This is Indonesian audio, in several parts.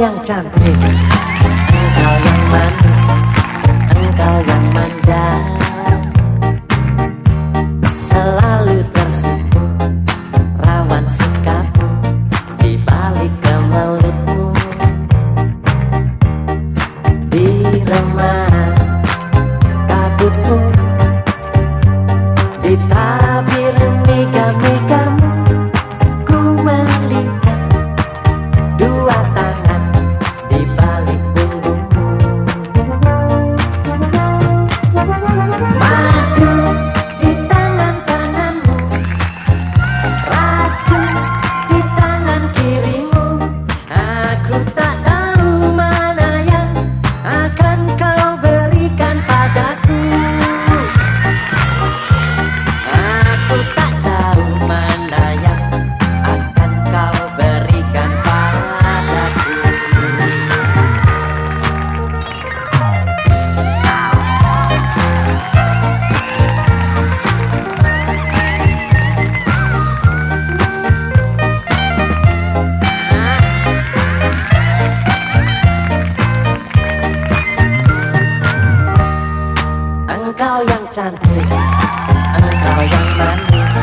Yang! Engkau yang cantik Engkau yang manis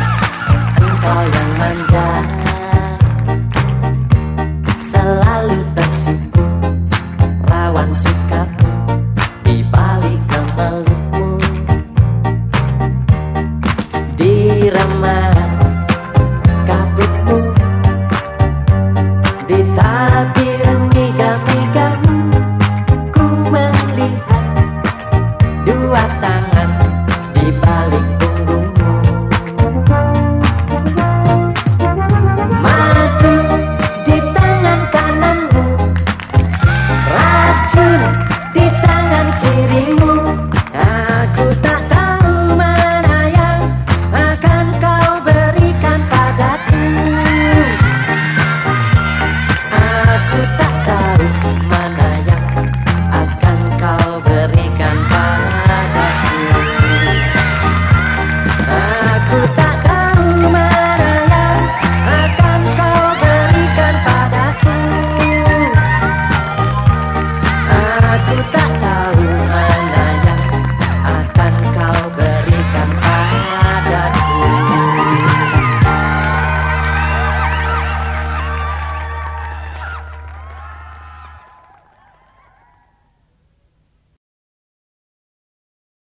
Engkau yang manja Selalu tersipu Lawan sikapmu Di balik kemelut